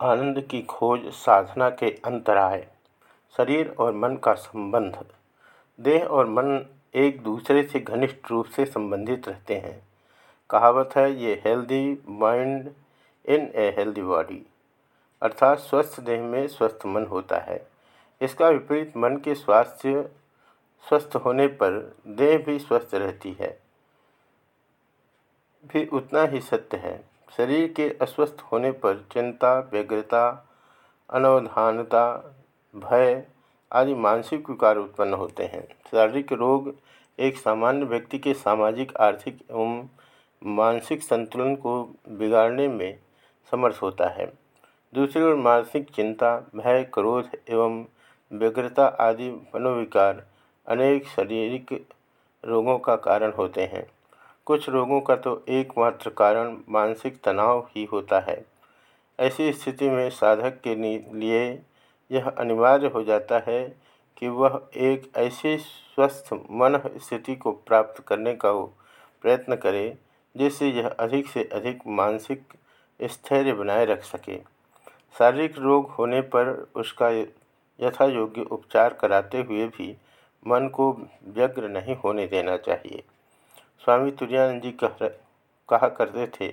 आनंद की खोज साधना के अंतराय, शरीर और मन का संबंध। देह और मन एक दूसरे से घनिष्ठ रूप से संबंधित रहते हैं। कहावत है, ये healthy mind in a healthy body अर्थात स्वस्थ देह में स्वस्थ मन होता है। इसका विपरीत मन के स्वास्थ्य स्वस्थ होने पर देह भी स्वस्थ रहती है। भी उतना ही सत्य है। शरीर के अस्वस्थ होने पर चिंता व्यग्रता अनवधानता, भय आदि मानसिक विकार उत्पन्न होते हैं। शारीरिक रोग एक सामान्य व्यक्ति के सामाजिक, आर्थिक एवं मानसिक संतुलन को बिगाड़ने में समर्थ होता है। दूसरी ओर मानसिक चिंता, भय, क्रोध एवं व्यग्रता आदि मनोविकार अनेक शारीरिक रोगों का कारण होते हैं। कुछ रोगों का तो एकमात्र कारण मानसिक तनाव ही होता है। ऐसी स्थिति में साधक के लिए यह अनिवार्य हो जाता है कि वह एक ऐसी स्वस्थ, मन स्थिति को प्राप्त करने का प्रयत्न करे, जिससे यह अधिक से अधिक मानसिक स्थैर्य बनाए रख सके। शारीरिक रोग होने पर उसका यथा योग्य उपचार कराते हुए भी मन को व्यग्र नहीं होने देना चाहिए। स्वामी तुरानंद जी कह कहा करते थे,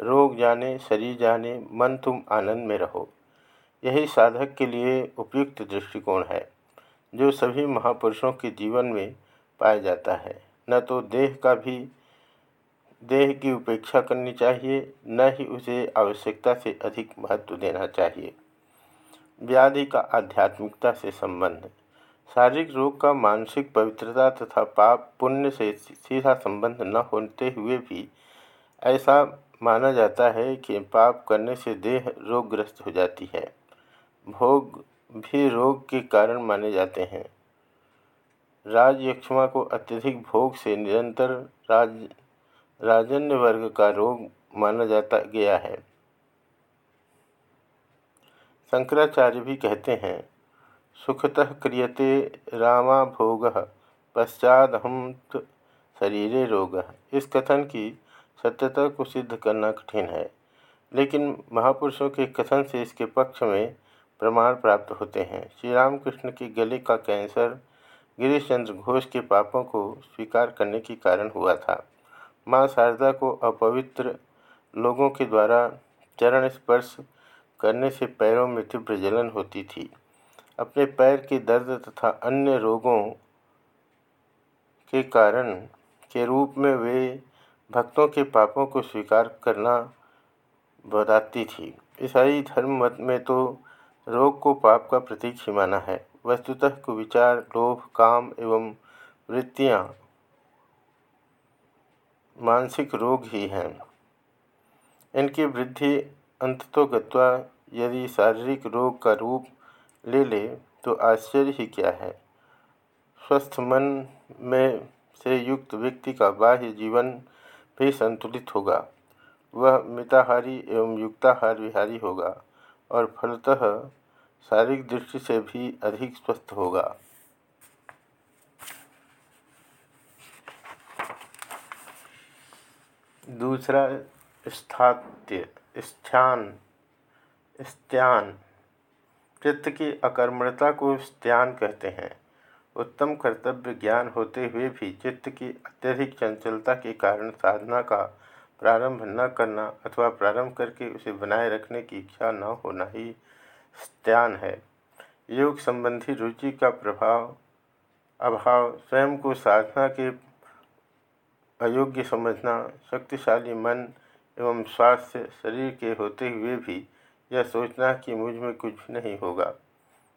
रोग जाने, शरीर जाने, मन तुम आनंद में रहो। यही साधक के लिए उपयुक्त दृष्टिकोण है, जो सभी महापुरुषों के जीवन में पाया जाता है। न तो देह का भी, देह की उपेक्षा करनी चाहिए, न ही उसे आवश्यकता से अधिक महत्व देना चाहिए। व्याधि का आध्यात्मिकता से संबंध शारीरिक रोग का मानसिक पवित्रता तथा पाप पुण्य से सीधा संबंध न होते हुए भी ऐसा माना जाता है कि पाप करने से देह रोगग्रस्त हो जाती है। भोग भी रोग के कारण माने जाते हैं। राजयक्षमा को अत्यधिक भोग से निरंतर राज राजन्य वर्ग का रोग माना जाता गया है। शंकराचार्य भी कहते हैं सुखतः क्रियते भोग पश्चादहम शरीर रोग। इस कथन की सत्यता को सिद्ध करना कठिन है, लेकिन महापुरुषों के कथन से इसके पक्ष में प्रमाण प्राप्त होते हैं। श्री रामकृष्ण के गले का कैंसर गिरीश चंद्र घोष के पापों को स्वीकार करने के कारण हुआ था। माँ शारदा को अपवित्र लोगों के द्वारा चरण स्पर्श करने से पैरों में तीव्र जलन होती थी। अपने पैर के दर्द तथा अन्य रोगों के कारण के रूप में वे भक्तों के पापों को स्वीकार करना बताती थी। ईसाई धर्म मत में तो रोग को पाप का प्रतीक ही माना है। वस्तुतः को विचार लोभ, काम एवं वृत्तियाँ मानसिक रोग ही हैं। इनकी वृद्धि अंततोगत्वा यदि शारीरिक रोग का रूप ले ले तो आश्चर्य ही क्या है। स्वस्थ मन में से युक्त व्यक्ति का बाह्य जीवन भी संतुलित होगा। वह मिताहारी एवं युक्ताहार विहारी होगा और फलतः शारीरिक दृष्टि से भी अधिक स्वस्थ होगा। दूसरा स्थात्य, स्थान स्त्यान चित्त की अकर्मणता को स्त्यान कहते हैं। उत्तम कर्तव्य ज्ञान होते हुए भी चित्त की अत्यधिक चंचलता के कारण साधना का प्रारंभ न करना अथवा प्रारंभ करके उसे बनाए रखने की इच्छा न होना ही स्त्यान है। योग संबंधी रुचि का प्रभाव, अभाव, स्वयं को साधना के अयोग्य समझना, शक्तिशाली मन एवं स्वास्थ्य शरीर के होते हुए भी यह सोचना कि मुझमें कुछ नहीं होगा।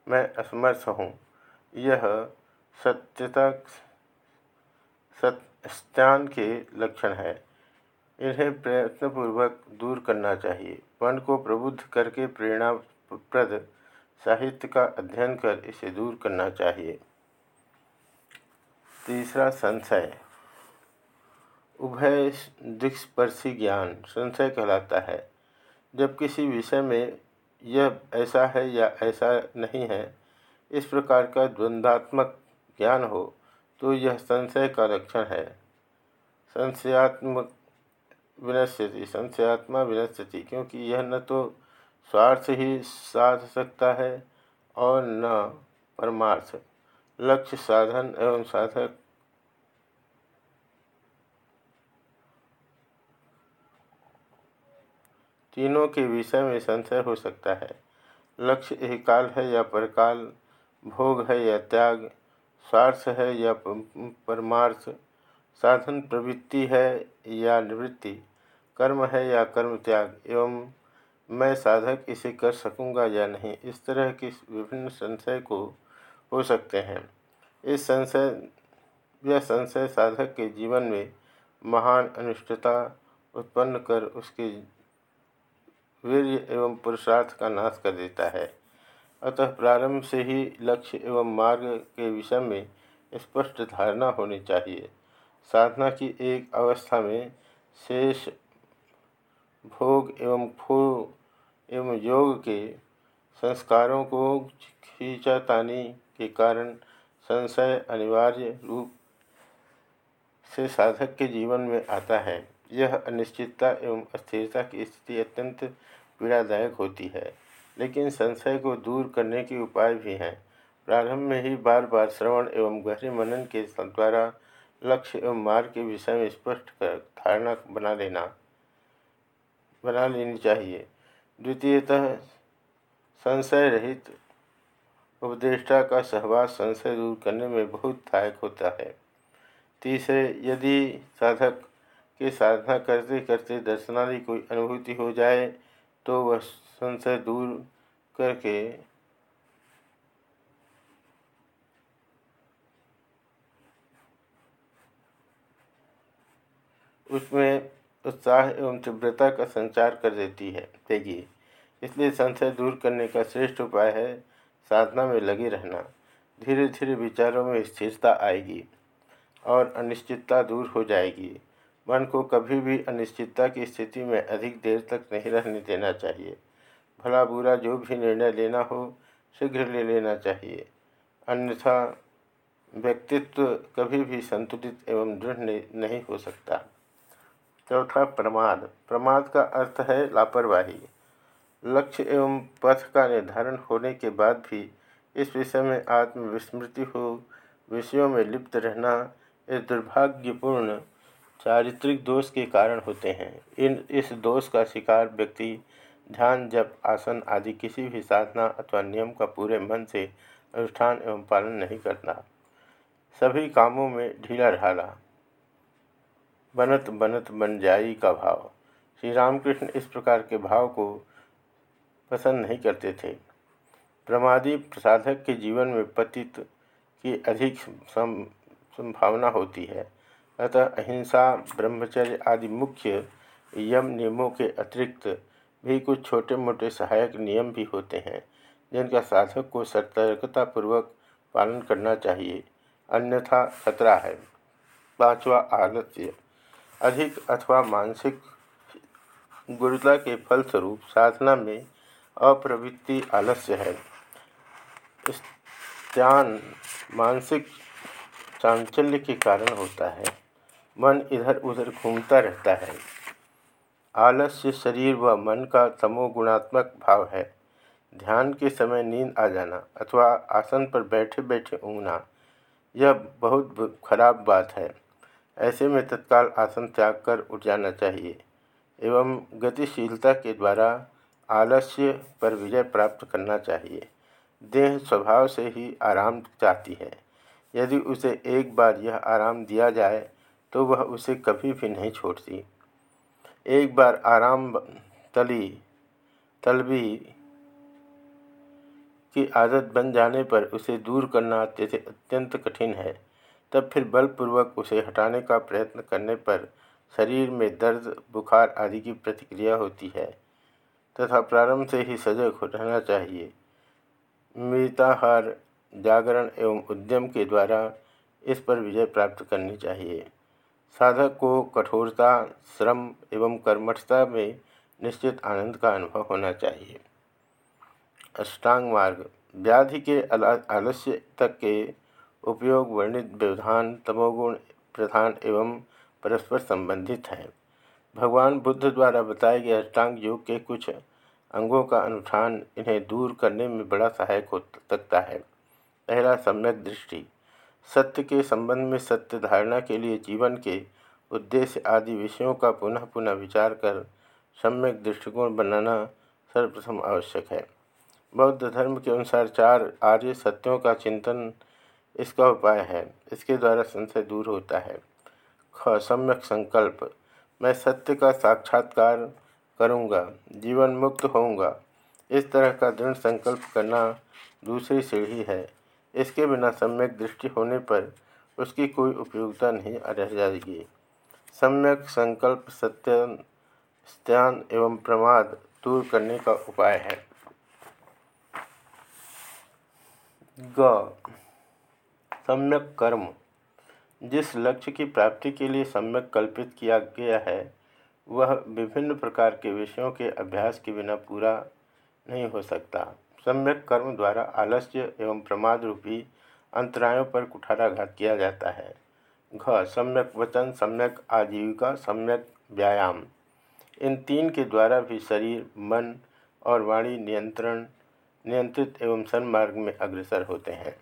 मैं असमर्थ हूँ। यह सत्यता, सत्यान के लक्षण है। इन्हें प्रयत्नपूर्वक दूर करना चाहिए। मन को प्रबुद्ध करके प्रेरणाप्रद साहित्य का अध्ययन कर इसे दूर करना चाहिए। तीसरा संशय। उभय दिक्स्पर्शी ज्ञान। संशय कहलाता है। जब किसी विषय में यह ऐसा है या ऐसा नहीं है, इस प्रकार का द्वंद्वात्मक ज्ञान हो तो यह संशय का लक्षण है। संशयात्मक विनश्यति, संशयात्मा विनश्यति, क्योंकि यह न तो स्वार्थ ही साध सकता है और न परमार्थ। लक्ष्य साधन एवं साधक तीनों के विषय में संशय हो सकता है। लक्ष्य काल है या परकाल, भोग है या त्याग, स्वार्थ है या परमार्थ, साधन प्रवृत्ति है या निवृत्ति, कर्म है या कर्म त्याग, एवं मैं साधक इसे कर सकूँगा या नहीं। इस तरह के विभिन्न संशय को हो सकते हैं। इस संशय, यह संशय साधक के जीवन में महान अनिष्टता उत्पन्न कर उसके वीर्य एवं पुरुषार्थ का नाश कर देता है। अतः प्रारंभ से ही लक्ष्य एवं मार्ग के विषय में स्पष्ट धारणा होनी चाहिए। साधना की एक अवस्था में शेष भोग एवं फू एवं योग के संस्कारों को खींचातानी के कारण संशय अनिवार्य रूप से साधक के जीवन में आता है। यह अनिश्चितता एवं अस्थिरता की स्थिति अत्यंत पीड़ादायक होती है, लेकिन संशय को दूर करने के उपाय भी हैं। प्रारंभ में ही बार बार श्रवण एवं गहरे मनन के द्वारा लक्ष्य एवं मार्ग के विषय में स्पष्ट कर धारणा बना लेना, बना लेनी चाहिए। द्वितीयतः संशय रहित उपदेष्टा का सहवास संशय दूर करने में बहुत सहायक होता है। तीसरे, यदि साधक के साधना करते करते दर्शनादि कोई अनुभूति हो जाए तो वह संशय दूर करके उसमें उत्साह एवं तीव्रता का संचार कर देती है। देगी इसलिए संशय दूर करने का श्रेष्ठ उपाय है साधना में लगे रहना। धीरे धीरे विचारों में स्थिरता आएगी और अनिश्चितता दूर हो जाएगी। मन को कभी भी अनिश्चितता की स्थिति में अधिक देर तक नहीं रहने देना चाहिए। भला बुरा जो भी निर्णय लेना हो, शीघ्र ले लेना चाहिए। अन्यथा व्यक्तित्व कभी भी संतुलित एवं दृढ़ नहीं हो सकता। चौथा प्रमाद। प्रमाद का अर्थ है लापरवाही। लक्ष्य एवं पथ का निर्धारण होने के बाद भी इस विषय में आत्मविस्मृति हो, विषयों में लिप्त रहना इस दुर्भाग्यपूर्ण चारित्रिक दोष के कारण होते हैं। इन, इस दोष का शिकार व्यक्ति ध्यान, जप, आसन आदि किसी भी साधना अथवा नियम का पूरे मन से अनुष्ठान एवं पालन नहीं करता। सभी कामों में ढीला ढाला, बनत बनत बन जाई का भाव। श्री रामकृष्ण इस प्रकार के भाव को पसंद नहीं करते थे। प्रमादी साधक के जीवन में पतित की अधिक संभावना होती है। अतः अहिंसा, ब्रह्मचर्य आदि मुख्य यम नियमों के अतिरिक्त भी कुछ छोटे मोटे सहायक नियम भी होते हैं, जिनका साधक को सतर्कतापूर्वक पालन करना चाहिए। अन्यथा खतरा है। पांचवा आलस्य। अधिक अथवा मानसिक गुरुता के फलस्वरूप साधना में अप्रवृत्ति आलस्य है। ध्यान मानसिक चांचल्य के कारण होता है। मन इधर उधर घूमता रहता है। आलस्य शरीर व मन का तमोगुणात्मक भाव है। ध्यान के समय नींद आ जाना अथवा आसन पर बैठे बैठे ऊँगना यह बहुत खराब बात है। ऐसे में तत्काल आसन त्याग कर उठ जाना चाहिए एवं गतिशीलता के द्वारा आलस्य पर विजय प्राप्त करना चाहिए। देह स्वभाव से ही आराम चाहती है। यदि उसे एक बार यह आराम दिया जाए तो वह उसे कभी भी नहीं छोड़ती। एक बार आराम तली, तलबी की आदत बन जाने पर उसे दूर करना अत्यंत कठिन है। तब फिर बलपूर्वक उसे हटाने का प्रयत्न करने पर शरीर में दर्द, बुखार आदि की प्रतिक्रिया होती है तथा प्रारंभ से ही सजग रहना चाहिए। मृताहार जागरण एवं उद्यम के द्वारा इस पर विजय प्राप्त करनी चाहिए। साधक को कठोरता, श्रम एवं कर्मठता में निश्चित आनंद का अनुभव होना चाहिए। अष्टांग मार्ग, व्याधि के आलस्य तक के उपयोग वर्णित व्यवधान, तमोगुण प्रधान एवं परस्पर संबंधित है। भगवान बुद्ध द्वारा बताए गए अष्टांग योग के कुछ अंगों का अनुष्ठान इन्हें दूर करने में बड़ा सहायक हो सकता है। पहला, सम्यक दृष्टि सत्य के संबंध में सत्य धारणा के लिए जीवन के उद्देश्य आदि विषयों का पुनः पुनः विचार कर सम्यक दृष्टिकोण बनाना सर्वप्रथम आवश्यक है। बौद्ध धर्म के अनुसार चार आर्य सत्यों का चिंतन इसका उपाय है। इसके द्वारा संशय दूर होता है। ख, सम्यक संकल्प। मैं सत्य का साक्षात्कार करूँगा, जीवन मुक्त होऊँगा। इस तरह का दृढ़ संकल्प करना दूसरी सीढ़ी है। इसके बिना सम्यक दृष्टि होने पर उसकी कोई उपयोगिता नहीं रह जाएगी। सम्यक संकल्प, सत्य स्त्यान एवं प्रमाद दूर करने का उपाय है। ग। सम्यक कर्म। जिस लक्ष्य की प्राप्ति के लिए सम्यक कल्पित किया गया है, वह विभिन्न प्रकार के विषयों के अभ्यास के बिना पूरा नहीं हो सकता। सम्यक कर्म द्वारा आलस्य एवं प्रमाद रूपी अंतरायों पर कुठाराघात किया जाता है। घ, सम्यक वचन, सम्यक आजीविका, सम्यक व्यायाम। इन तीन के द्वारा भी शरीर, मन और वाणी नियंत्रण, नियंत्रित एवं सन्मार्ग में अग्रसर होते हैं।